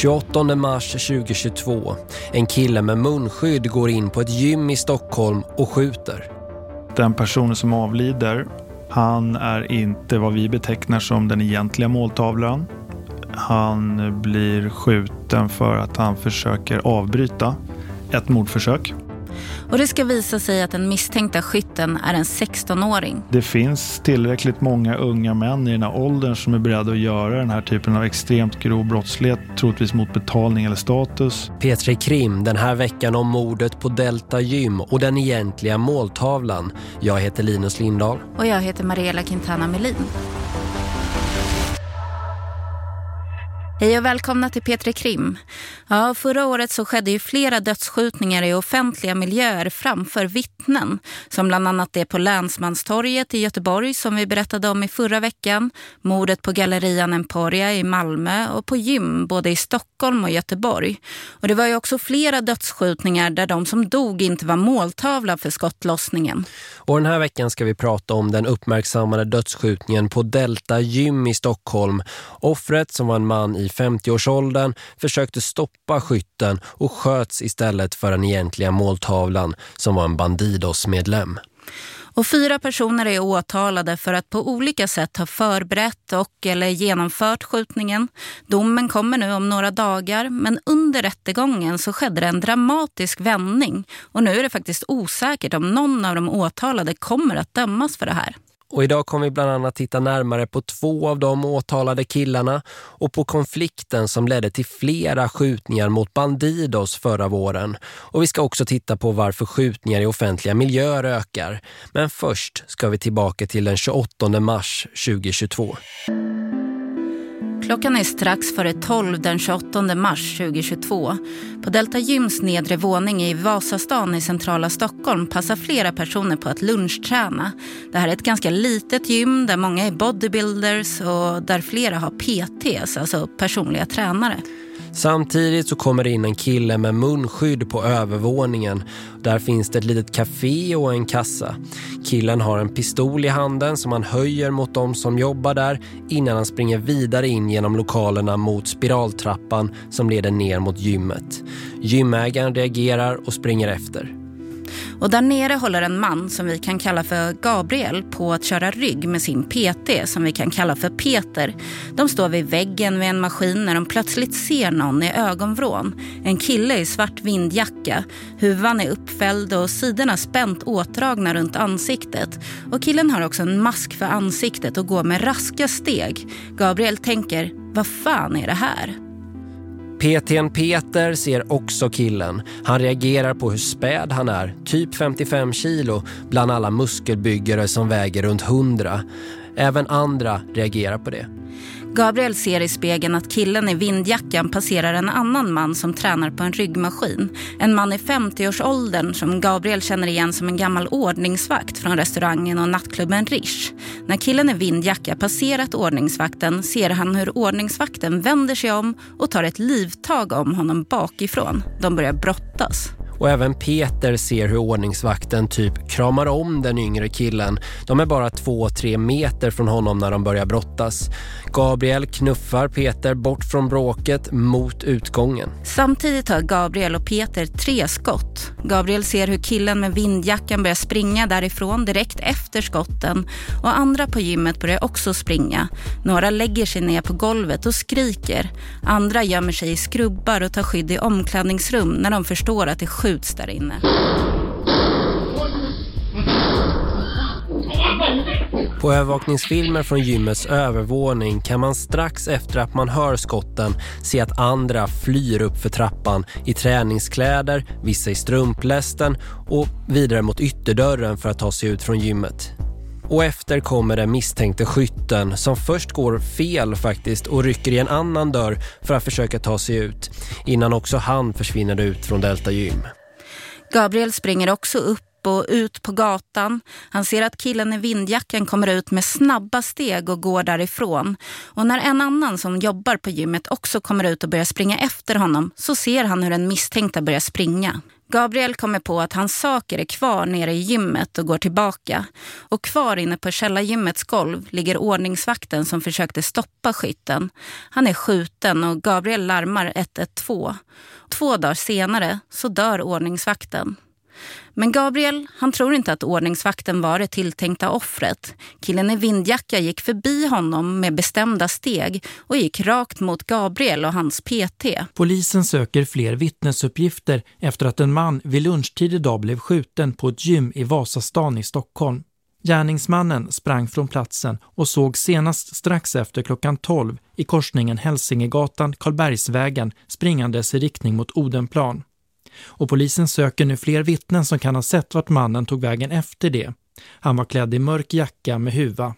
28 mars 2022. En kille med munskydd går in på ett gym i Stockholm och skjuter. Den personen som avlider, han är inte vad vi betecknar som den egentliga måltavlan. Han blir skjuten för att han försöker avbryta ett mordförsök. Och det ska visa sig att den misstänkta skytten är en 16-åring. Det finns tillräckligt många unga män i den här åldern som är beredda att göra den här typen av extremt grov brottslighet, troligtvis mot betalning eller status. Petri Krim den här veckan om mordet på Delta Gym och den egentliga måltavlan. Jag heter Linus Lindahl. Och jag heter Mariella Quintana Melin. Hej och välkomna till Petri Krim. Ja, förra året så skedde ju flera dödsskjutningar i offentliga miljöer framför vittnen. Som bland annat det på Länsmanstorget i Göteborg som vi berättade om i förra veckan. Mordet på Gallerian Emporia i Malmö och på gym både i Stockholm och Göteborg. Och det var ju också flera dödsskjutningar där de som dog inte var måltavla för skottlossningen. Och den här veckan ska vi prata om den uppmärksammade dödsskjutningen på Delta Gym i Stockholm. Offret som var en man i 50-årsåldern försökte stoppa skytten och sköts istället för den egentliga måltavlan som var en Bandidos-medlem. Och fyra personer är åtalade för att på olika sätt ha förberett och eller genomfört skjutningen. Domen kommer nu om några dagar men under rättegången så skedde det en dramatisk vändning. Och nu är det faktiskt osäkert om någon av de åtalade kommer att dömas för det här. Och idag kommer vi bland annat titta närmare på två av de åtalade killarna och på konflikten som ledde till flera skjutningar mot Bandidos förra våren. Och vi ska också titta på varför skjutningar i offentliga miljöer ökar. Men först ska vi tillbaka till den 28 mars 2022. Klockan är strax före 12 den 28 mars 2022. På Delta Gyms nedre våning i Vasastan i centrala Stockholm passar flera personer på att lunchträna. Det här är ett ganska litet gym där många är bodybuilders och där flera har PTs, alltså personliga tränare. Samtidigt så kommer det in en kille med munskydd på övervåningen. Där finns det ett litet café och en kassa. Killen har en pistol i handen som han höjer mot de som jobbar där innan han springer vidare in genom lokalerna mot spiraltrappan som leder ner mot gymmet. Gymägaren reagerar och springer efter. Och där nere håller en man som vi kan kalla för Gabriel på att köra rygg med sin PT som vi kan kalla för Peter. De står vid väggen vid en maskin när de plötsligt ser någon i ögonvrån. En kille i svart vindjacka. Huvan är uppfälld och sidorna spänt åtdragna runt ansiktet. Och killen har också en mask för ansiktet och går med raska steg. Gabriel tänker, vad fan är det här? PTn Peter ser också killen. Han reagerar på hur späd han är, typ 55 kilo, bland alla muskelbyggare som väger runt 100. Även andra reagerar på det. Gabriel ser i spegeln att killen i vindjackan passerar en annan man som tränar på en ryggmaskin. En man i 50-årsåldern som Gabriel känner igen som en gammal ordningsvakt från restaurangen och nattklubben Rish. När killen i vindjacka passerat ordningsvakten ser han hur ordningsvakten vänder sig om och tar ett livtag om honom bakifrån. De börjar brottas. Och även Peter ser hur ordningsvakten typ kramar om den yngre killen. De är bara två, tre meter från honom när de börjar brottas. Gabriel knuffar Peter bort från bråket mot utgången. Samtidigt har Gabriel och Peter tre skott. Gabriel ser hur killen med vindjackan börjar springa därifrån direkt efter skotten. Och andra på gymmet börjar också springa. Några lägger sig ner på golvet och skriker. Andra gömmer sig i skrubbar och tar skydd i omklädningsrum när de förstår att det skjuts där inne. På övervakningsfilmer från gymmets övervåning kan man strax efter att man hör skotten se att andra flyr upp för trappan i träningskläder, vissa i strumplästen och vidare mot ytterdörren för att ta sig ut från gymmet. Och efter kommer den misstänkte skytten som först går fel faktiskt och rycker i en annan dörr för att försöka ta sig ut innan också han försvinner ut från Delta Gym. Gabriel springer också upp och ut på gatan. Han ser att killen i vindjackan kommer ut med snabba steg och går därifrån. Och när en annan som jobbar på gymmet också kommer ut och börjar springa efter honom så ser han hur den misstänkta börjar springa. Gabriel kommer på att hans saker är kvar nere i gymmet och går tillbaka. Och kvar inne på källargymmets golv ligger ordningsvakten som försökte stoppa skytten. Han är skjuten och Gabriel larmar 112. Två dagar senare så dör ordningsvakten. Men Gabriel, han tror inte att ordningsvakten var det tilltänkta offret. Killen i vindjacka gick förbi honom med bestämda steg och gick rakt mot Gabriel och hans PT. Polisen söker fler vittnesuppgifter efter att en man vid lunchtid idag blev skjuten på ett gym i Vasastan i Stockholm. Gärningsmannen sprang från platsen och såg senast strax efter klockan 12 i korsningen Hälsingegatan Karlbergsvägen springandes i riktning mot Odenplan och polisen söker nu fler vittnen som kan ha sett vart mannen tog vägen efter det. Han var klädd i mörk jacka med huva.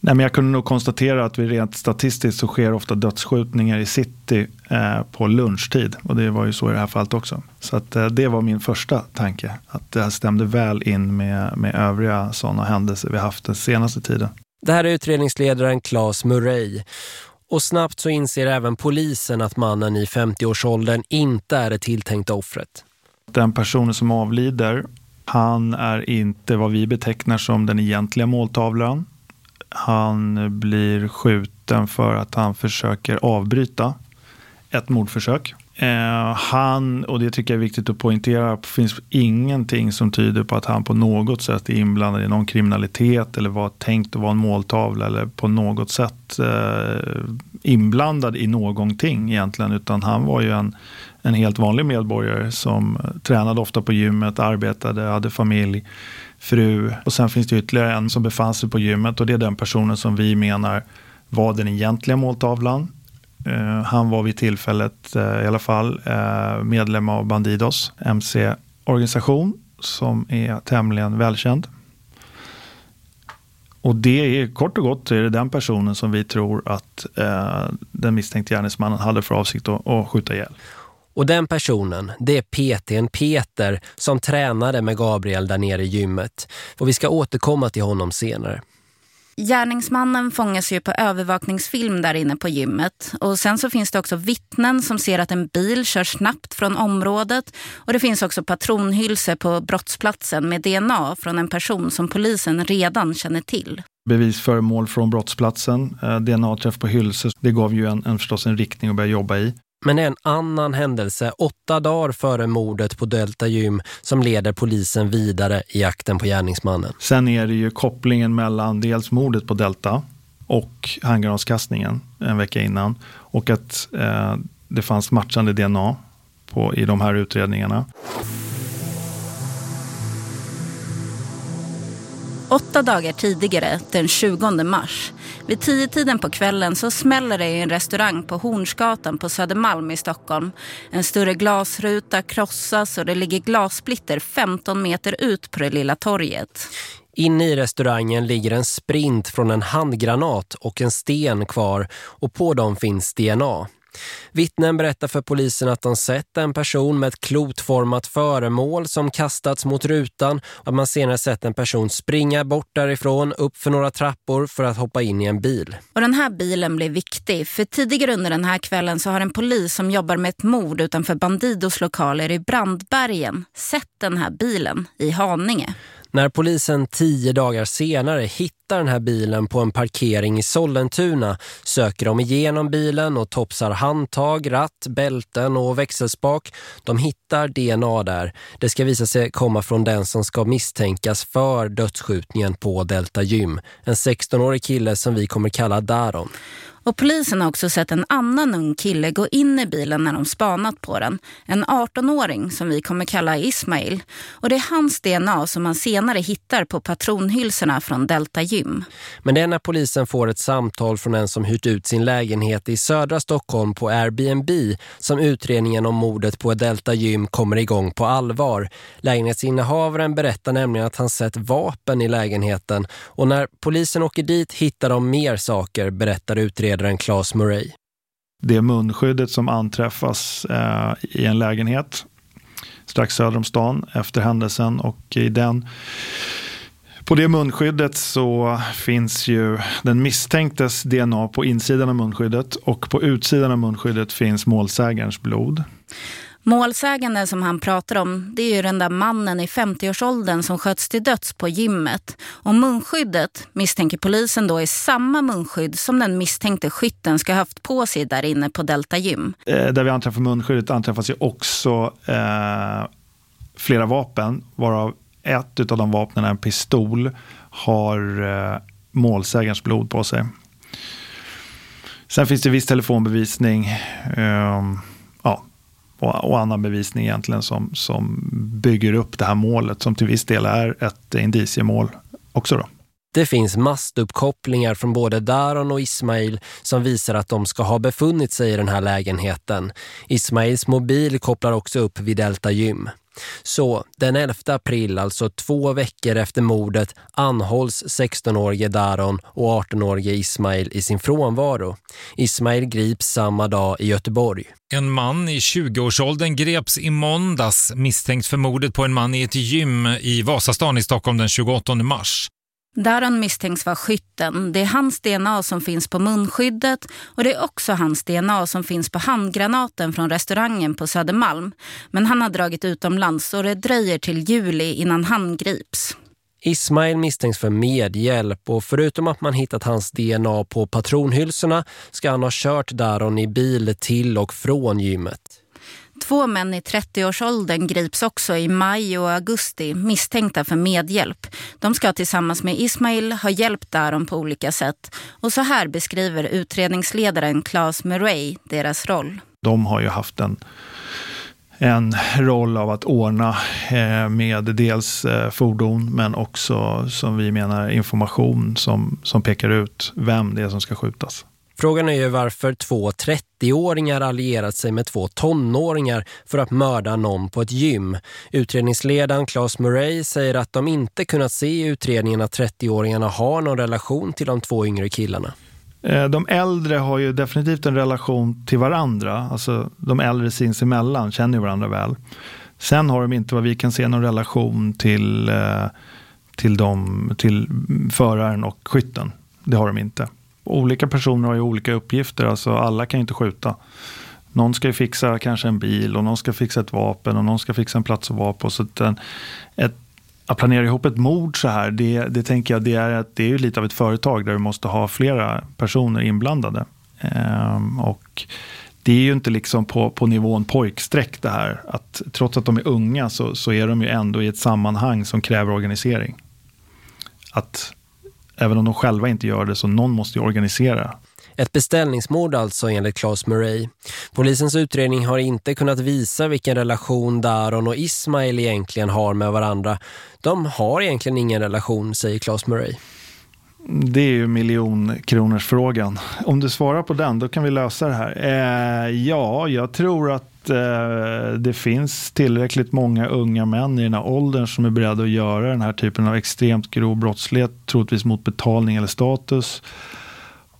Nej, men jag kunde nog konstatera att vi rent statistiskt så sker ofta dödsskjutningar i city eh, på lunchtid. Och det var ju så i det här fallet också. Så att, eh, det var min första tanke. Att det här stämde väl in med, med övriga sådana händelser vi haft den senaste tiden. Det här är utredningsledaren Claes Murray. Och snabbt så inser även polisen att mannen i 50-årsåldern inte är det tilltänkta offret. Den personen som avlider, han är inte vad vi betecknar som den egentliga måltavlan. Han blir skjuten för att han försöker avbryta ett mordförsök. Eh, han, och det tycker jag är viktigt att poängtera, finns ingenting som tyder på att han på något sätt är inblandad i någon kriminalitet eller var tänkt att vara en måltavla eller på något sätt eh, inblandad i någonting egentligen. Utan han var ju en, en helt vanlig medborgare som eh, tränade ofta på gymmet, arbetade, hade familj, fru. Och sen finns det ytterligare en som befann sig på gymmet och det är den personen som vi menar var den egentliga måltavlan. Eh, han var vid tillfället eh, i alla fall eh, medlem av Bandidos MC-organisation som är tämligen välkänd. Och det är kort och gott är det den personen som vi tror att eh, den misstänkte gärningsmannen hade för avsikt att, att skjuta ihjäl. Och den personen, det är PTn Peter som tränade med Gabriel där nere i gymmet. Och vi ska återkomma till honom senare. Gärningsmannen fångas ju på övervakningsfilm där inne på gymmet. Och sen så finns det också vittnen som ser att en bil kör snabbt från området. Och det finns också patronhylse på brottsplatsen med DNA från en person som polisen redan känner till. Bevisföremål från brottsplatsen, eh, DNA-träff på hylse. Det gav ju en, en, förstås en riktning att börja jobba i. Men det är en annan händelse åtta dagar före mordet på Delta Gym som leder polisen vidare i jakten på gärningsmannen. Sen är det ju kopplingen mellan dels mordet på Delta och handgranskastningen en vecka innan. Och att eh, det fanns matchande DNA på, i de här utredningarna. Åtta dagar tidigare, den 20 mars, vid tio tiden på kvällen så smäller det i en restaurang på Hornsgatan på Södermalm i Stockholm. En större glasruta krossas och det ligger glassplitter 15 meter ut på det lilla torget. Inne i restaurangen ligger en sprint från en handgranat och en sten kvar och på dem finns DNA. Vittnen berättar för polisen att de sett en person med ett klotformat föremål som kastats mot rutan och att man senare sett en person springa bort därifrån upp för några trappor för att hoppa in i en bil. Och den här bilen blev viktig för tidigare under den här kvällen så har en polis som jobbar med ett mord utanför Bandidos lokaler i Brandbergen sett den här bilen i Haninge. När polisen tio dagar senare hittar den här bilen på en parkering i Sollentuna söker de igenom bilen och topsar handtag, ratt, bälten och växelspak. De hittar DNA där. Det ska visa sig komma från den som ska misstänkas för dödsskjutningen på Delta Gym. En 16-årig kille som vi kommer kalla Daron. Och polisen har också sett en annan ung kille gå in i bilen när de spanat på den. En 18-åring som vi kommer kalla Ismail. Och det är hans DNA som man senare hittar på patronhylsorna från Delta Gym. Men det är när polisen får ett samtal från en som hyrt ut sin lägenhet i södra Stockholm på Airbnb som utredningen om mordet på Delta Gym kommer igång på allvar. Lägenhetsinnehavaren berättar nämligen att han sett vapen i lägenheten och när polisen åker dit hittar de mer saker, berättar utredaren utredaren Claes Murray. Det munskyddet som anträffas eh, i en lägenhet strax söder om stan efter händelsen och i den på det munskyddet så finns ju den misstänktes DNA på insidan av munskyddet och på utsidan av munskyddet finns målsägarens blod. Målsägande som han pratar om, det är ju den där mannen i 50-årsåldern som sköts till döds på gymmet. Och munskyddet misstänker polisen då är samma munskydd som den misstänkte skytten ska ha haft på sig där inne på Delta Gym. Eh, där vi anträffar munskyddet anträffas ju också eh, flera vapen, varav ett av de vapnen, en pistol, har eh, målsägarens blod på sig. Sen finns det viss telefonbevisning. Eh, och, och annan bevisning egentligen som, som bygger upp det här målet som till viss del är ett indiciemål också då. Det finns mastuppkopplingar från både Daron och Ismail som visar att de ska ha befunnit sig i den här lägenheten. Ismails mobil kopplar också upp vid Delta Gym. Så den 11 april, alltså två veckor efter mordet, anhålls 16-årige Daron och 18-årige Ismail i sin frånvaro. Ismail grips samma dag i Göteborg. En man i 20-årsåldern greps i måndags misstänkt för mordet på en man i ett gym i Vasastan i Stockholm den 28 mars. Daron misstänks vara skytten. Det är hans DNA som finns på munskyddet och det är också hans DNA som finns på handgranaten från restaurangen på Södermalm. Men han har dragit utomlands och det dröjer till juli innan han grips. Ismail misstänks för medhjälp och förutom att man hittat hans DNA på patronhylsorna ska han ha kört Daron i bil till och från gymmet. Två män i 30-årsåldern grips också i maj och augusti misstänkta för medhjälp. De ska tillsammans med Ismail ha hjälpt Daron på olika sätt. Och så här beskriver utredningsledaren Claes Murray deras roll. De har ju haft en, en roll av att ordna eh, med dels eh, fordon men också som vi menar information som, som pekar ut vem det är som ska skjutas. Frågan är ju varför två 30-åringar allierat sig med två tonåringar för att mörda någon på ett gym. Utredningsledaren Claes Murray säger att de inte kunnat se i utredningen att 30-åringarna har någon relation till de två yngre killarna. Eh, de äldre har ju definitivt en relation till varandra. Alltså de äldre sinsemellan känner varandra väl. Sen har de inte vad vi kan se någon relation till, eh, till, dem, till föraren och skytten. Det har de inte olika personer har ju olika uppgifter. Alltså alla kan ju inte skjuta. Någon ska ju fixa kanske en bil och någon ska fixa ett vapen och någon ska fixa en plats att vara på. Så att, ett, att planera ihop ett mord så här, det, det tänker jag det är, det är ju lite av ett företag där du måste ha flera personer inblandade. Ehm, och det är ju inte liksom på, på nivån pojksträck det här. Att trots att de är unga så, så är de ju ändå i ett sammanhang som kräver organisering. Att även om de själva inte gör det så någon måste ju organisera. Ett beställningsmord alltså enligt Claes Murray. Polisens utredning har inte kunnat visa vilken relation Daron och Ismail egentligen har med varandra. De har egentligen ingen relation, säger Claes Murray. Det är ju miljonkronorsfrågan. Om du svarar på den, då kan vi lösa det här. Eh, ja, jag tror att eh, det finns tillräckligt många unga män i den här åldern som är beredda att göra den här typen av extremt grov brottslighet, troligtvis mot betalning eller status.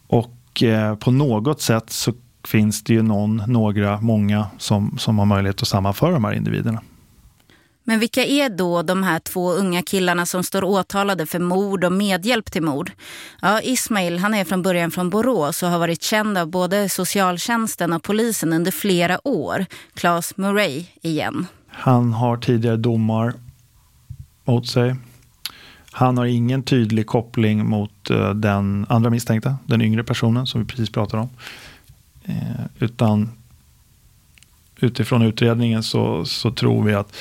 Och eh, på något sätt så finns det ju någon, några, många som, som har möjlighet att sammanföra de här individerna. Men vilka är då de här två unga killarna som står åtalade för mord och medhjälp till mord? Ja, Ismail han är från början från Borås och har varit känd av både socialtjänsten och polisen under flera år. Claes Murray igen. Han har tidigare domar mot sig. Han har ingen tydlig koppling mot eh, den andra misstänkta, den yngre personen som vi precis pratade om. Eh, utan utifrån utredningen så, så tror vi att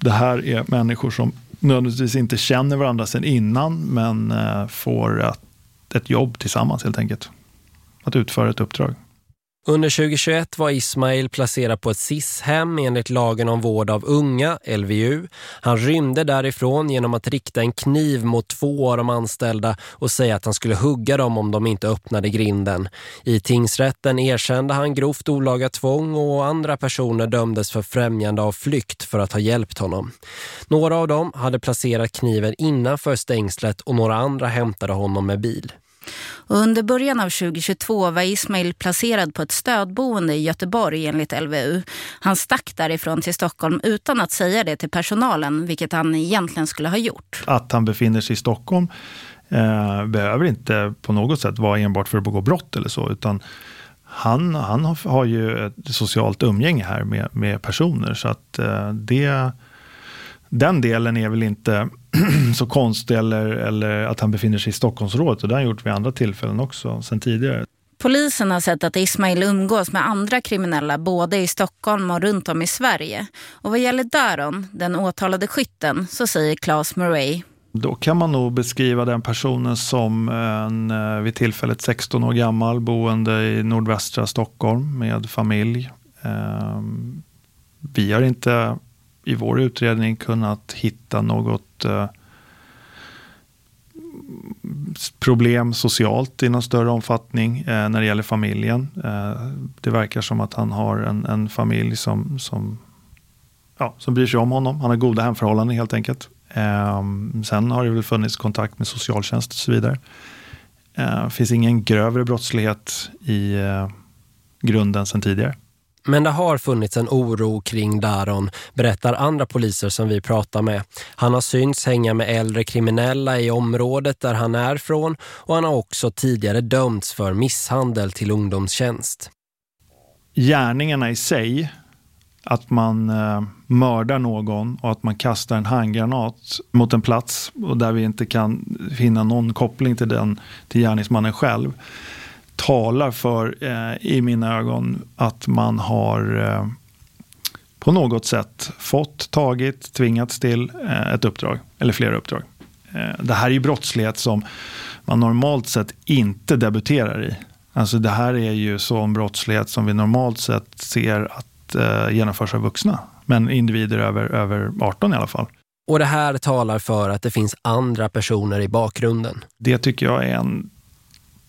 det här är människor som nödvändigtvis inte känner varandra sedan innan men eh, får ett, ett jobb tillsammans helt enkelt. Att utföra ett uppdrag. Under 2021 var Ismail placerad på ett SIS-hem enligt lagen om vård av unga, LVU. Han rymde därifrån genom att rikta en kniv mot två av de anställda och säga att han skulle hugga dem om de inte öppnade grinden. I tingsrätten erkände han grovt olaga tvång och andra personer dömdes för främjande av flykt för att ha hjälpt honom. Några av dem hade placerat kniven innanför stängslet och några andra hämtade honom med bil. Och under början av 2022 var Ismail placerad på ett stödboende i Göteborg enligt LVU. Han stack därifrån till Stockholm utan att säga det till personalen, vilket han egentligen skulle ha gjort. Att han befinner sig i Stockholm eh, behöver inte på något sätt vara enbart för att begå brott eller så, utan han, han har ju ett socialt umgänge här med, med personer. Så att eh, det, den delen är väl inte så konstig eller, eller att han befinner sig i Stockholmsrådet. Och det har han gjort vid andra tillfällen också sen tidigare. Polisen har sett att Ismail umgås med andra kriminella både i Stockholm och runt om i Sverige. Och vad gäller Daron, den åtalade skytten, så säger Claes Murray då kan man nog beskriva den personen som en eh, vid tillfället 16 år gammal boende i nordvästra Stockholm med familj. Ehm, vi har inte i vår utredning kunnat hitta något eh, problem socialt i någon större omfattning eh, när det gäller familjen. Eh, det verkar som att han har en, en familj som, som, ja, som bryr sig om honom. Han har goda hemförhållanden helt enkelt. Eh, sen har det väl funnits kontakt med socialtjänst och så vidare. Det finns ingen grövre brottslighet i grunden sen tidigare. Men det har funnits en oro kring Daron, berättar andra poliser som vi pratar med. Han har synts hänga med äldre kriminella i området där han är från och han har också tidigare dömts för misshandel till ungdomstjänst. Gärningarna i sig att man eh, mördar någon och att man kastar en handgranat mot en plats och där vi inte kan finna någon koppling till den till gärningsmannen själv talar för, eh, i mina ögon, att man har eh, på något sätt fått, tagit, tvingats till eh, ett uppdrag eller flera uppdrag. Eh, det här är ju brottslighet som man normalt sett inte debuterar i. Alltså det här är ju sån brottslighet som vi normalt sett ser att eh, genomförs av vuxna. Men individer över, över 18 i alla fall. Och det här talar för att det finns andra personer i bakgrunden. Det tycker jag är en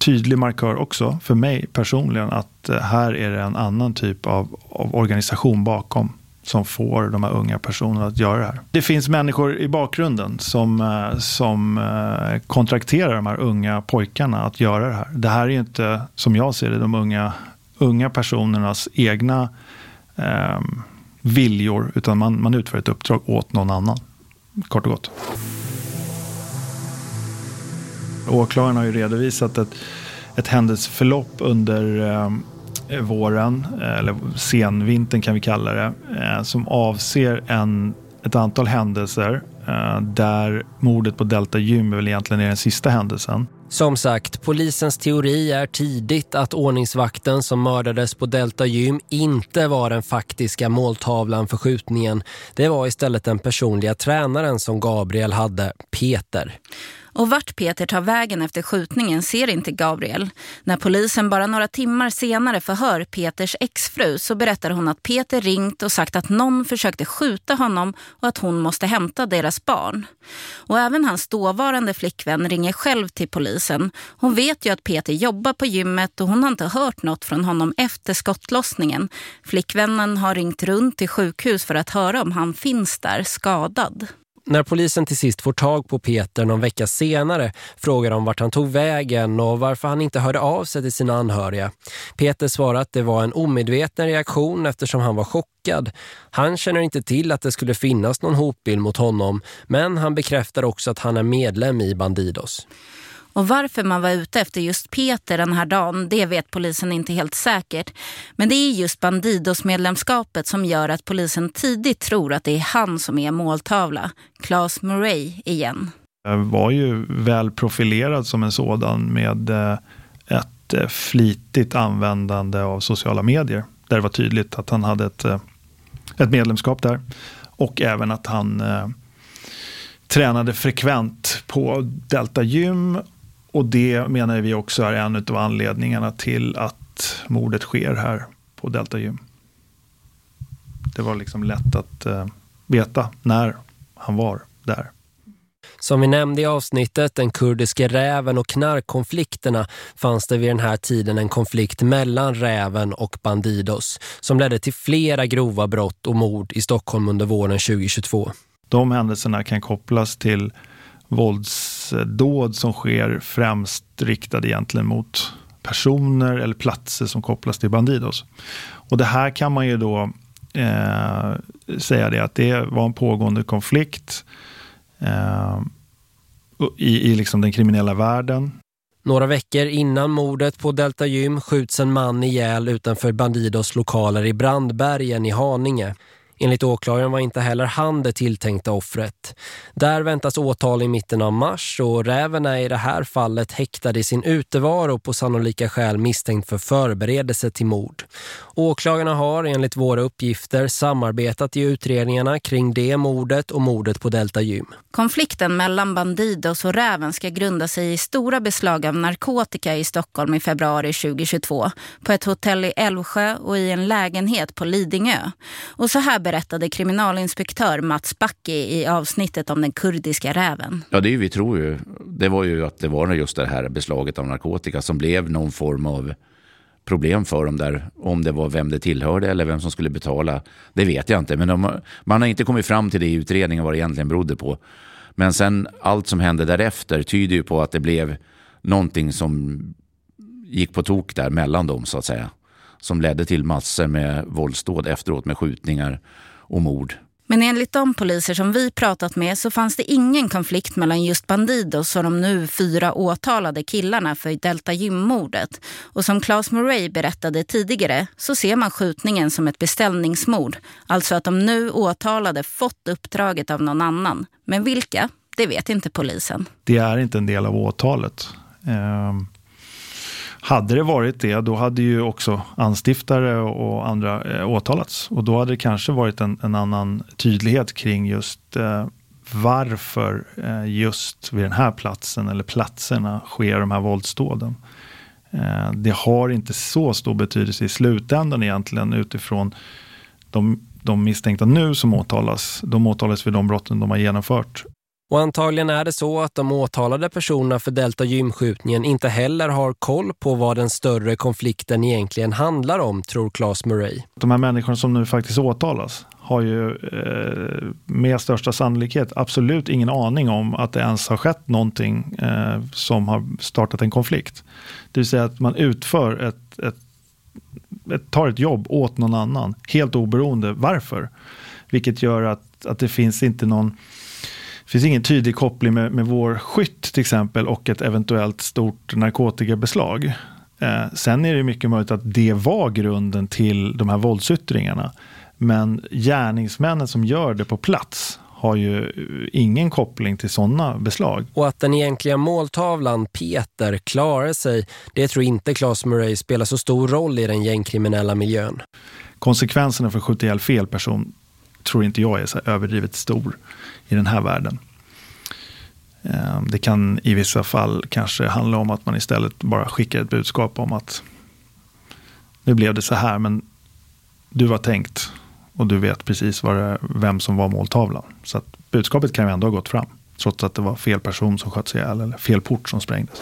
tydlig markör också för mig personligen att eh, här är det en annan typ av, av organisation bakom som får de här unga personerna att göra det här. Det finns människor i bakgrunden som, eh, som eh, kontrakterar de här unga pojkarna att göra det här. Det här är ju inte, som jag ser det, de unga, unga personernas egna eh, viljor, utan man, man utför ett uppdrag åt någon annan. Kort och gott. Åklagaren har ju redovisat ett, ett händelseförlopp under eh, våren, eh, eller senvintern kan vi kalla det, eh, som avser en, ett antal händelser eh, där mordet på Delta Gym väl egentligen är den sista händelsen. Som sagt, polisens teori är tidigt att ordningsvakten som mördades på Delta Gym inte var den faktiska måltavlan för skjutningen. Det var istället den personliga tränaren som Gabriel hade, Peter. Och vart Peter tar vägen efter skjutningen ser inte Gabriel. När polisen bara några timmar senare förhör Peters exfru så berättar hon att Peter ringt och sagt att någon försökte skjuta honom och att hon måste hämta deras barn. Och även hans dåvarande flickvän ringer själv till polisen. Hon vet ju att Peter jobbar på gymmet och hon har inte hört något från honom efter skottlossningen. Flickvännen har ringt runt till sjukhus för att höra om han finns där skadad. När polisen till sist får tag på Peter någon vecka senare frågar de vart han tog vägen och varför han inte hörde av sig till sina anhöriga. Peter svarar att det var en omedveten reaktion eftersom han var chockad. Han känner inte till att det skulle finnas någon hotbild mot honom men han bekräftar också att han är medlem i Bandidos. Och varför man var ute efter just Peter den här dagen, det vet polisen inte helt säkert. Men det är just Bandidos-medlemskapet som gör att polisen tidigt tror att det är han som är måltavla. Claes Murray igen. Jag var ju väl profilerad som en sådan med eh, ett eh, flitigt användande av sociala medier. Där det var tydligt att han hade ett, eh, ett medlemskap där. Och även att han tränade frekvent på Delta Gym och det menar vi också är en av anledningarna till att mordet sker här på Delta Gym. Det var liksom lätt att uh, veta när han var där. Som vi nämnde i avsnittet, den kurdiska räven och knarkkonflikterna fanns det vid den här tiden en konflikt mellan räven och Bandidos som ledde till flera grova brott och mord i Stockholm under våren 2022. De händelserna kan kopplas till våldsdåd som sker främst riktade egentligen mot personer eller platser som kopplas till Bandidos. Och det här kan man ju då eh, säga det att det var en pågående konflikt eh, i, i liksom den kriminella världen. Några veckor innan mordet på Delta Gym skjuts en man ihjäl utanför Bandidos lokaler i Brandbergen i Haninge. Enligt åklagaren var inte heller han det tilltänkta offret. Där väntas åtal i mitten av mars och räven är i det här fallet häktad i sin utevaro på sannolika skäl misstänkt för förberedelse till mord. Åklagarna har enligt våra uppgifter samarbetat i utredningarna kring det mordet och mordet på Delta Gym. Konflikten mellan Bandidos och räven ska grunda sig i stora beslag av narkotika i Stockholm i februari 2022 på ett hotell i Älvsjö och i en lägenhet på Lidingö. Och så här berättade kriminalinspektör Mats Backi i avsnittet om den kurdiska räven. Ja, det är vi tror ju. Det var ju att det var just det här beslaget av narkotika som blev någon form av problem för dem där. Om det var vem det tillhörde eller vem som skulle betala, det vet jag inte. Men de, man har inte kommit fram till det i utredningen vad det egentligen berodde på. Men sen allt som hände därefter tyder ju på att det blev någonting som gick på tok där mellan dem så att säga som ledde till massor med våldsdåd efteråt med skjutningar och mord. Men enligt de poliser som vi pratat med så fanns det ingen konflikt mellan just Bandidos och de nu fyra åtalade killarna för Delta Gym-mordet. Och som Claes Murray berättade tidigare så ser man skjutningen som ett beställningsmord. Alltså att de nu åtalade fått uppdraget av någon annan. Men vilka? Det vet inte polisen. Det är inte en del av åtalet. Um hade det varit det, då hade ju också anstiftare och andra eh, åtalats. Och då hade det kanske varit en, en annan tydlighet kring just eh, varför eh, just vid den här platsen eller platserna sker de här våldsdåden. Eh, det har inte så stor betydelse i slutändan egentligen utifrån de, de misstänkta nu som åtalas. De åtalas för de brotten de har genomfört och antagligen är det så att de åtalade personerna för Delta gymskjutningen inte heller har koll på vad den större konflikten egentligen handlar om, tror Claes Murray. De här människorna som nu faktiskt åtalas har ju eh, med största sannolikhet absolut ingen aning om att det ens har skett någonting eh, som har startat en konflikt. Det vill säga att man utför ett, ett, ett, tar ett jobb åt någon annan, helt oberoende varför. Vilket gör att, att det finns inte någon det finns ingen tydlig koppling med, med vår skytt till exempel och ett eventuellt stort narkotikabeslag. Eh, sen är det mycket möjligt att det var grunden till de här våldsyttringarna. Men gärningsmännen som gör det på plats har ju ingen koppling till sådana beslag. Och att den egentliga måltavlan Peter klarar sig, det tror inte Claes Murray spelar så stor roll i den gängkriminella miljön. Konsekvenserna för att skjuta ihjäl fel person tror inte jag är så överdrivet stor i den här världen. Ehm, det kan i vissa fall kanske handla om att man istället bara skickar ett budskap om att nu blev det så här, men du var tänkt och du vet precis det, vem som var måltavlan. Så att budskapet kan ju ändå ha gått fram, trots att det var fel person som sköt sig ihjäl eller fel port som sprängdes.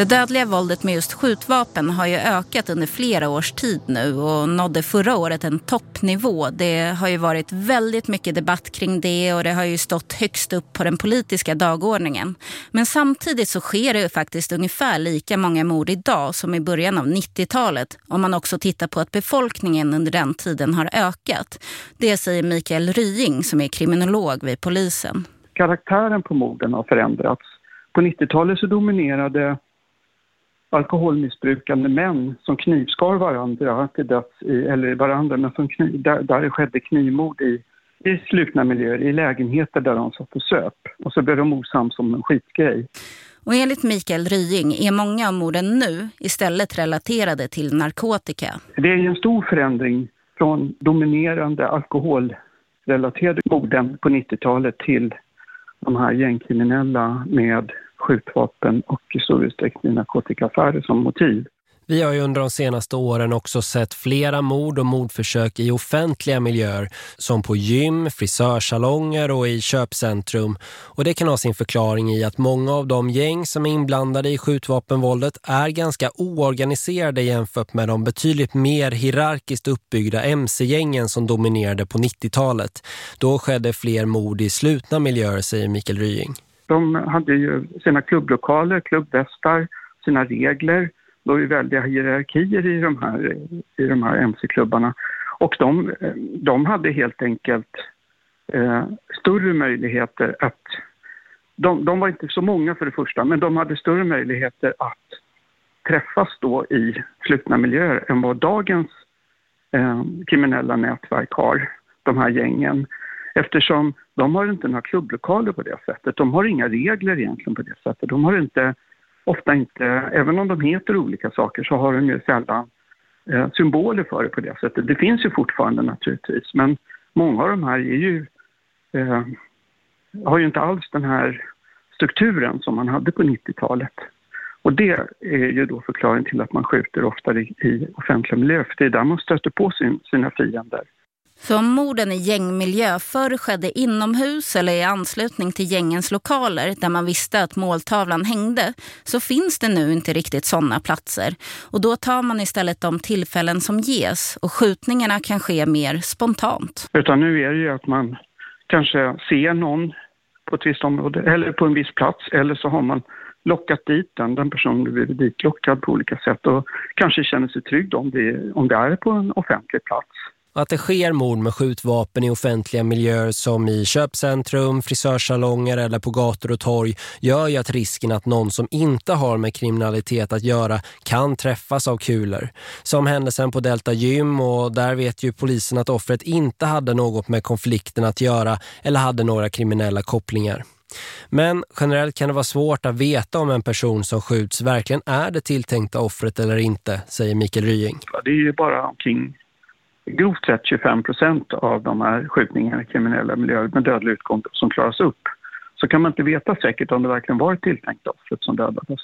Det dödliga våldet med just skjutvapen har ju ökat under flera års tid nu och nådde förra året en toppnivå. Det har ju varit väldigt mycket debatt kring det och det har ju stått högst upp på den politiska dagordningen. Men samtidigt så sker det ju faktiskt ungefär lika många mord idag som i början av 90-talet om man också tittar på att befolkningen under den tiden har ökat. Det säger Mikael Rying som är kriminolog vid polisen. Karaktären på morden har förändrats. På 90-talet så dominerade alkoholmissbrukande män som knivskar varandra till döds, i, eller varandra, men som kniv, där, där det skedde knivmord i, i slutna miljöer, i lägenheter där de satt och söp. Och så blev de osams om en skitgrej. Och enligt Mikael Rying är många av morden nu istället relaterade till narkotika. Det är en stor förändring från dominerande alkoholrelaterade morden på 90-talet till de här gängkriminella med skjutvapen och i stor utsträckning narkotikaaffärer som motiv. Vi har ju under de senaste åren också sett flera mord och mordförsök i offentliga miljöer som på gym, frisörsalonger och i köpcentrum. Och det kan ha sin förklaring i att många av de gäng som är inblandade i skjutvapenvåldet är ganska oorganiserade jämfört med de betydligt mer hierarkiskt uppbyggda MC-gängen som dominerade på 90-talet. Då skedde fler mord i slutna miljöer, säger Mikael Rying. De hade ju sina klubblokaler, klubbvästar, sina regler. Det var ju väldiga hierarkier i de här, i de här mc-klubbarna. Och de, de hade helt enkelt eh, större möjligheter att de, de var inte så många för det första, men de hade större möjligheter att träffas då i slutna miljöer än vad dagens eh, kriminella nätverk har, de här gängen. Eftersom de har inte några klubblokaler på det sättet. De har inga regler egentligen på det sättet. De har inte, ofta inte, även om de heter olika saker så har de ju sällan eh, symboler för det på det sättet. Det finns ju fortfarande naturligtvis, men många av de här är ju, eh, har ju inte alls den här strukturen som man hade på 90-talet. Och det är ju då förklaringen till att man skjuter oftare i offentliga miljöer, för det är där man stöter på sin, sina fiender. Så om morden i gängmiljö förr skedde inomhus eller i anslutning till gängens lokaler där man visste att måltavlan hängde så finns det nu inte riktigt sådana platser. Och då tar man istället de tillfällen som ges och skjutningarna kan ske mer spontant. Utan nu är det ju att man kanske ser någon på ett visst område eller på en viss plats eller så har man lockat dit den, den personen blivit ditlockad på olika sätt och kanske känner sig trygg om det, om det är på en offentlig plats. Att det sker mord med skjutvapen i offentliga miljöer som i köpcentrum, frisörsalonger eller på gator och torg gör ju att risken att någon som inte har med kriminalitet att göra kan träffas av kulor. Som händelsen på Delta Gym och där vet ju polisen att offret inte hade något med konflikten att göra eller hade några kriminella kopplingar. Men generellt kan det vara svårt att veta om en person som skjuts verkligen är det tilltänkta offret eller inte, säger Mikael Rying. Det är ju bara omkring grovt sett 25 procent av de här skjutningarna i kriminella miljöer med dödlig utgång som klaras upp. Så kan man inte veta säkert om det verkligen var det tilltänkta offret som dödades.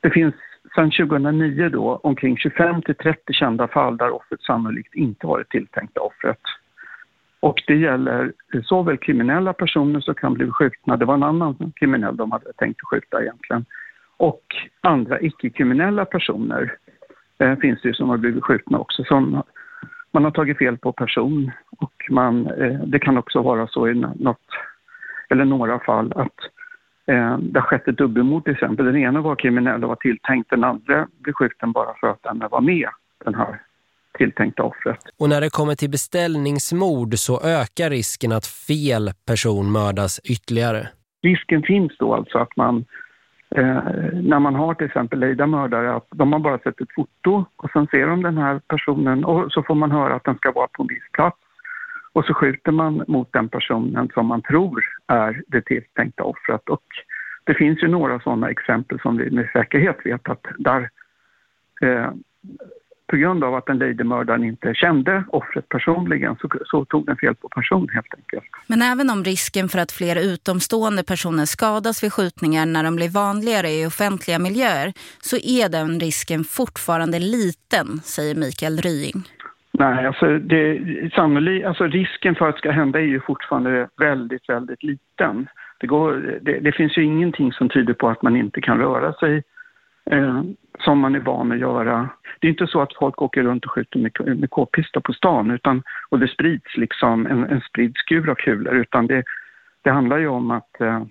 Det finns sedan 2009 då omkring 25 till 30 kända fall där offret sannolikt inte var det tilltänkta offret. Och det gäller såväl kriminella personer som kan bli skjutna, det var en annan kriminell de hade tänkt att skjuta egentligen, och andra icke-kriminella personer eh, finns det ju som har blivit skjutna också. Som man har tagit fel på person och man, eh, det kan också vara så i något, eller några fall att eh, det har skett ett dubbelmord till exempel. Den ena var kriminell och var tilltänkt, den andra blev skjuten bara för att den var med, den här tilltänkta offret. Och när det kommer till beställningsmord så ökar risken att fel person mördas ytterligare. Risken finns då alltså att man eh, när man har till exempel lejda mördare att de har bara sett ett foto och sen ser de den här personen och så får man höra att den ska vara på en viss plats. Och så skjuter man mot den personen som man tror är det tilltänkta offret. Och det finns ju några sådana exempel som vi med säkerhet vet att där eh, på grund av att den lejdemördaren inte kände offret personligen så, så tog den fel på person helt enkelt. Men även om risken för att fler utomstående personer skadas vid skjutningar när de blir vanligare i offentliga miljöer så är den risken fortfarande liten, säger Mikael Rying. Nej, alltså, det, sannolikt, alltså risken för att det ska hända är ju fortfarande väldigt, väldigt liten. Det, går, det, det finns ju ingenting som tyder på att man inte kan röra sig eh, som man är van att göra. Det är inte så att folk åker runt och skjuter med, med k-pistar på stan utan, och det sprids liksom en, en spridd skur av kulor utan det, det handlar ju om att eh,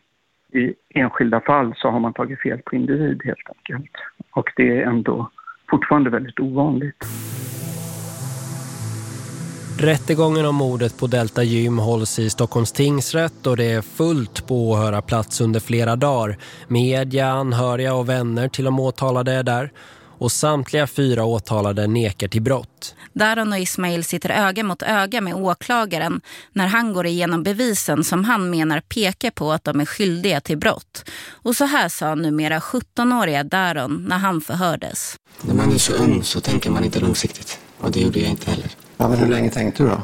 i enskilda fall så har man tagit fel på individ helt enkelt. Och det är ändå fortfarande väldigt ovanligt. Rättegången om mordet på Delta Gym hålls i Stockholms tingsrätt och det är fullt på åhörarplats under flera dagar. Media, anhöriga och vänner till de åtalade är där och samtliga fyra åtalade nekar till brott. Daron och Ismail sitter öga mot öga med åklagaren när han går igenom bevisen som han menar pekar på att de är skyldiga till brott. Och så här sa numera 17-åriga Daron när han förhördes. När man är så ung så tänker man inte långsiktigt och det gjorde jag inte heller. Ja, men hur länge tänkte du då?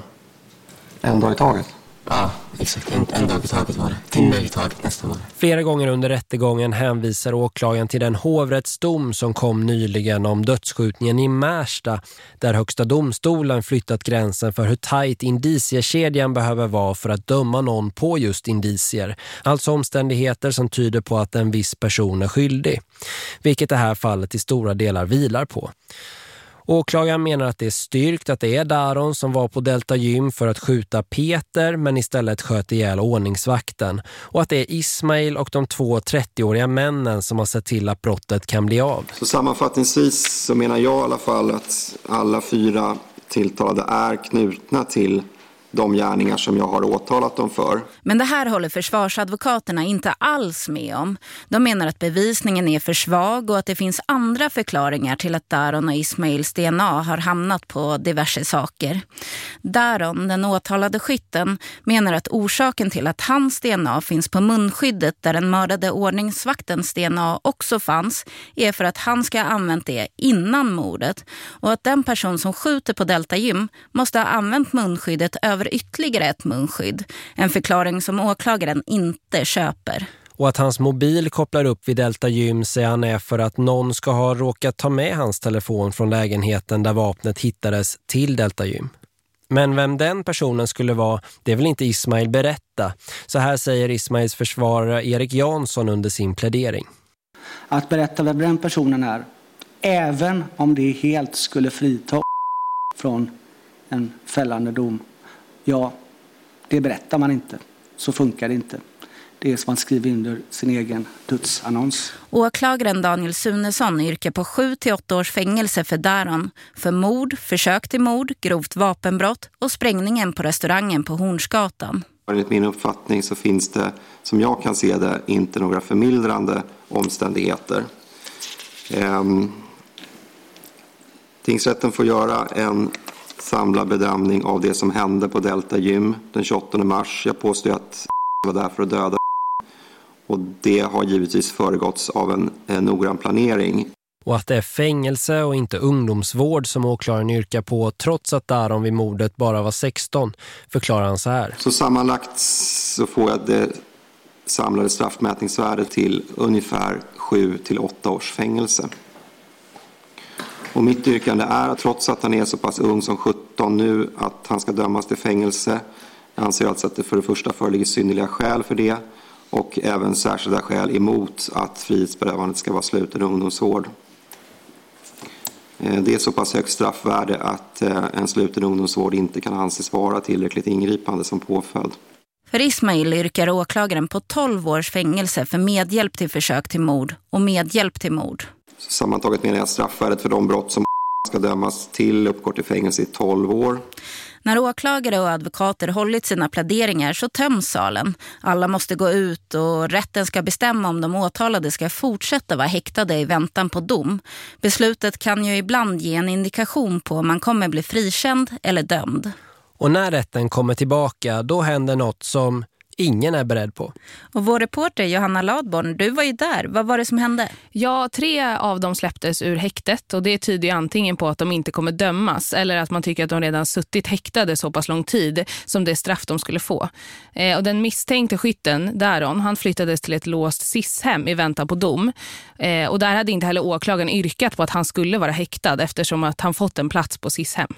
En dag i taget? Ja, exakt. En, en dag i taget var det. Timme i taget nästan var det. Flera gånger under rättegången hänvisar åklagaren till den hovrättsdom som kom nyligen om dödsskjutningen i Märsta där högsta domstolen flyttat gränsen för hur tajt indiciekedjan behöver vara för att döma någon på just indicier. Alltså omständigheter som tyder på att en viss person är skyldig. Vilket det här fallet i stora delar vilar på. Åklagaren menar att det är styrkt att det är Daron som var på Delta Gym för att skjuta Peter men istället sköt ihjäl ordningsvakten och att det är Ismail och de två 30-åriga männen som har sett till att brottet kan bli av. Så sammanfattningsvis så menar jag i alla fall att alla fyra tilltalade är knutna till de gärningar som jag har åtalat dem för. Men det här håller försvarsadvokaterna inte alls med om. De menar att bevisningen är för svag och att det finns andra förklaringar till att Daron och Ismails DNA har hamnat på diverse saker. Daron, den åtalade skytten, menar att orsaken till att hans DNA finns på munskyddet där den mördade ordningsvaktens DNA också fanns är för att han ska ha använt det innan mordet och att den person som skjuter på Delta Gym måste ha använt munskyddet över ytterligare ett munskydd. En förklaring som åklagaren inte köper. Och att hans mobil kopplar upp vid Delta Gym säger han är för att någon ska ha råkat ta med hans telefon från lägenheten där vapnet hittades till Delta Gym. Men vem den personen skulle vara, det vill inte Ismail berätta. Så här säger Ismails försvarare Erik Jansson under sin plädering. Att berätta vem den personen är, även om det helt skulle frita från en fällande dom, ja, det berättar man inte. Så funkar det inte. Det är som att skriva under sin egen dödsannons. Åklagaren Daniel Sunesson yrkar på 7-8 års fängelse för Daron för mord, försök till mord, grovt vapenbrott och sprängningen på restaurangen på Hornsgatan. Enligt min uppfattning så finns det, som jag kan se det, inte några förmildrande omständigheter. Ehm, tingsrätten får göra en samlad bedömning av det som hände på Delta Gym den 28 mars. Jag påstår att var där för att döda och det har givetvis föregåtts av en, en noggrann planering. Och att det är fängelse och inte ungdomsvård som åklagaren yrkar på trots att Daron vid mordet bara var 16 förklarar han så här. Så sammanlagt så får jag det samlade straffmätningsvärdet till ungefär 7 till 8 års fängelse. Och mitt yrkande är att trots att han är så pass ung som 17 nu att han ska dömas till fängelse. Jag anser alltså att det för det första föreligger synnerliga skäl för det och även särskilda skäl emot att frihetsberövandet ska vara sluten ungdomsvård. Eh, det är så pass högt straffvärde att eh, en sluten ungdomsvård inte kan anses vara tillräckligt ingripande som påföljd. För Ismail yrkar åklagaren på 12 års fängelse för medhjälp till försök till mord och medhjälp till mord. Sammantaget menar jag att straffvärdet för de brott som ska dömas till uppgår till fängelse i 12 år. När åklagare och advokater hållit sina pläderingar så töms salen. Alla måste gå ut och rätten ska bestämma om de åtalade ska fortsätta vara häktade i väntan på dom. Beslutet kan ju ibland ge en indikation på om man kommer bli frikänd eller dömd. Och när rätten kommer tillbaka då händer något som ingen är beredd på. Och vår reporter Johanna Ladborn, du var ju där. Vad var det som hände? Ja, tre av dem släpptes ur häktet och det tyder ju antingen på att de inte kommer dömas eller att man tycker att de redan suttit häktade så pass lång tid som det straff de skulle få. Eh, och den misstänkte skytten, Daron, han flyttades till ett låst SIS-hem i väntan på dom. Eh, och där hade inte heller åklagaren yrkat på att han skulle vara häktad eftersom att han fått en plats på SIS-hem.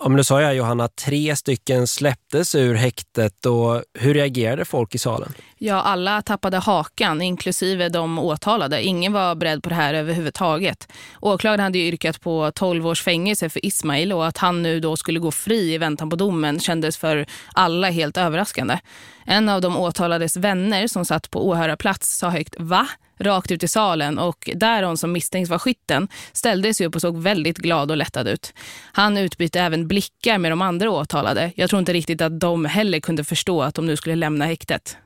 Ja, men sa jag Johanna tre stycken släpptes ur häktet och hur reagerade folk i salen? Ja, alla tappade hakan, inklusive de åtalade. Ingen var beredd på det här överhuvudtaget. Åklagaren hade yrkat på 12 års fängelse för Ismail och att han nu då skulle gå fri i väntan på domen kändes för alla helt överraskande. En av de åtalades vänner som satt på åhörarplats sa högt va? Rakt ut i salen och Daron som misstänks vara skytten ställde sig upp och såg väldigt glad och lättad ut. Han utbytte även blickar med de andra åtalade. Jag tror inte riktigt att de heller kunde förstå att de nu skulle lämna häktet.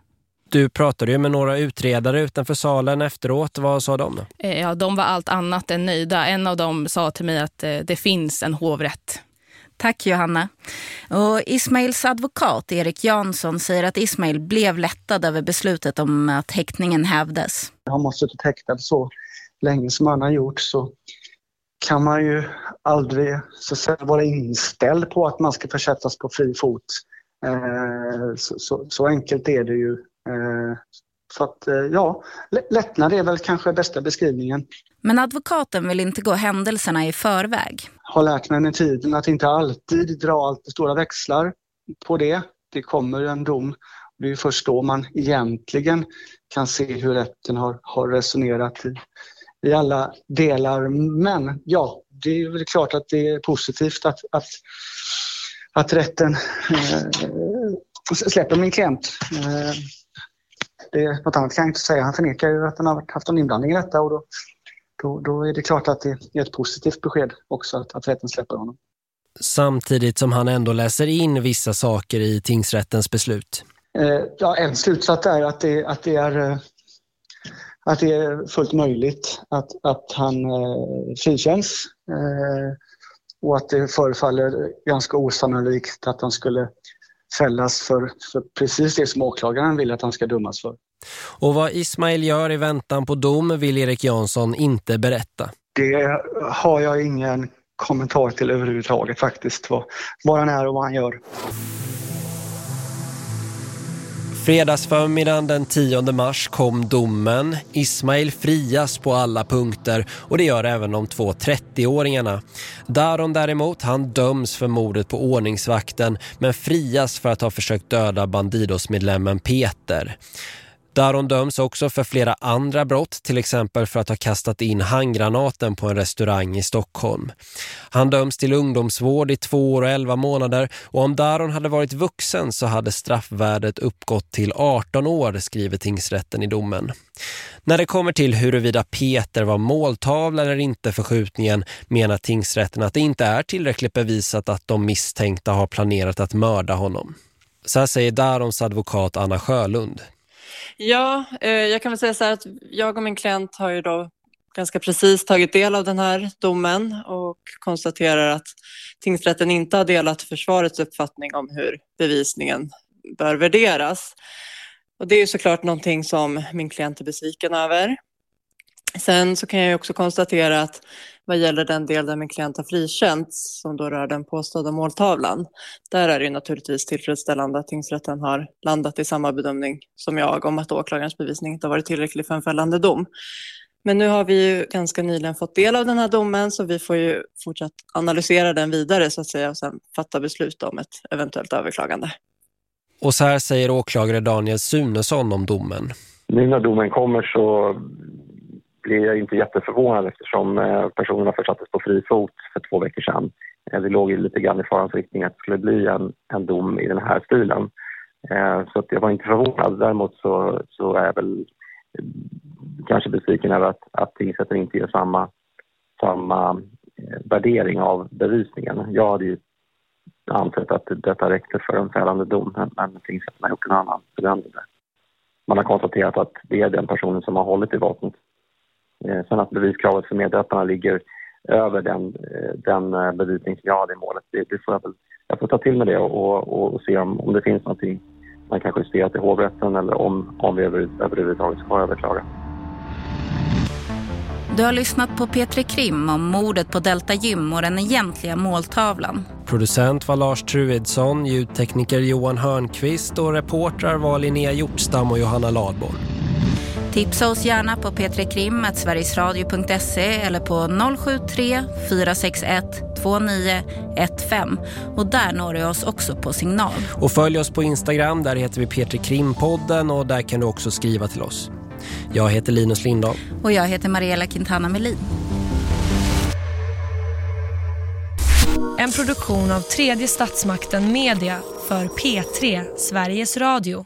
Du pratade ju med några utredare utanför salen efteråt. Vad sa de? Eh, ja, de var allt annat än nöjda. En av dem sa till mig att eh, det finns en hovrätt. Tack Johanna. Och Ismails advokat Erik Jansson säger att Ismail blev lättad över beslutet om att häktningen hävdes. Har man suttit häktad så länge som han har gjort så kan man ju aldrig så säga, vara inställd på att man ska försättas på fri fot. Eh, så, så, så, enkelt är det ju. Eh, så att eh, ja, lättnad är väl kanske bästa beskrivningen. Men advokaten vill inte gå händelserna i förväg. Har lärt mig med tiden att inte alltid dra allt för stora växlar på det. Det kommer en dom. Det är först då man egentligen kan se hur rätten har, har resonerat i, i alla delar. Men ja, det är väl klart att det är positivt att, att, att rätten eh, släpper min klient. Eh, det, något annat kan jag inte säga. Han förnekar ju att han har haft en inblandning i detta och då, då, då är det klart att det är ett positivt besked också att, att rätten släpper honom. Samtidigt som han ändå läser in vissa saker i tingsrättens beslut. Eh, ja, en slutsats är att det, att det är eh, att det är fullt möjligt att, att han eh, frikänns eh, och att det förefaller ganska osannolikt att han skulle fällas för, för precis det som åklagaren vill att han ska dömas för. Och vad Ismail gör i väntan på dom vill Erik Jansson inte berätta. Det har jag ingen kommentar till överhuvudtaget faktiskt, vad, vad han är och vad han gör. Fredagsförmiddagen den 10 mars kom domen. Ismail frias på alla punkter och det gör även de två 30-åringarna. Daron däremot, han döms för mordet på ordningsvakten men frias för att ha försökt döda bandidosmedlemmen Peter. Daron döms också för flera andra brott, till exempel för att ha kastat in handgranaten på en restaurang i Stockholm. Han döms till ungdomsvård i två år och elva månader och om Daron hade varit vuxen så hade straffvärdet uppgått till 18 år, skriver tingsrätten i domen. När det kommer till huruvida Peter var måltavla eller inte för skjutningen menar tingsrätten att det inte är tillräckligt bevisat att de misstänkta har planerat att mörda honom. Så här säger Darons advokat Anna Sjölund. Ja, eh, jag kan väl säga så här att jag och min klient har ju då ganska precis tagit del av den här domen och konstaterar att tingsrätten inte har delat försvarets uppfattning om hur bevisningen bör värderas. Och det är ju såklart någonting som min klient är besviken över. Sen så kan jag också konstatera att vad gäller den del där min klient har frikänts, som då rör den påstådda måltavlan, där är det naturligtvis tillfredsställande att tingsrätten har landat i samma bedömning som jag om att åklagarens bevisning inte har varit tillräcklig för en fällande dom. Men nu har vi ju ganska nyligen fått del av den här domen så vi får ju fortsatt analysera den vidare så att säga och sen fatta beslut om ett eventuellt överklagande. Och så här säger åklagare Daniel Sunesson om domen. Nu när domen kommer så blir jag inte jätteförvånad eftersom eh, personerna försattes på fri fot för två veckor sedan. Eh, det låg ju lite grann i farans riktning att det skulle bli en, en dom i den här stilen. Eh, så att jag var inte förvånad. Däremot så, så är jag väl kanske besviken över att, att tingsrätten inte gör samma, samma värdering av bevisningen. Jag hade ju ansett att detta räckte för en fällande dom men tingsrätten har gjort en annan bedömning. Man har konstaterat att det är den personen som har hållit i vapnet sen att beviskravet för medrättarna ligger över den, eh, den eh, bevisning som jag hade i målet, det, det får jag, väl, jag får ta till mig det och, och, och se om, om det finns någonting man kan justera till hovrätten eller om, om vi över, överhuvudtaget ska överklaga. Du har lyssnat på Petri Krim om mordet på Delta Gym och den egentliga måltavlan. Producent var Lars Truedsson, ljudtekniker Johan Hörnqvist och reportrar var Linnea Hjortstam och Johanna Ladborn. Tipsa oss gärna på p3krim.sverigesradio.se eller på 073 461 2915 och där når du oss också på signal. Och följ oss på Instagram, där heter vi Petri Krimpodden och där kan du också skriva till oss. Jag heter Linus Lindahl. Och jag heter Mariella Quintana Melin. En produktion av tredje statsmakten Media för P3 Sveriges Radio.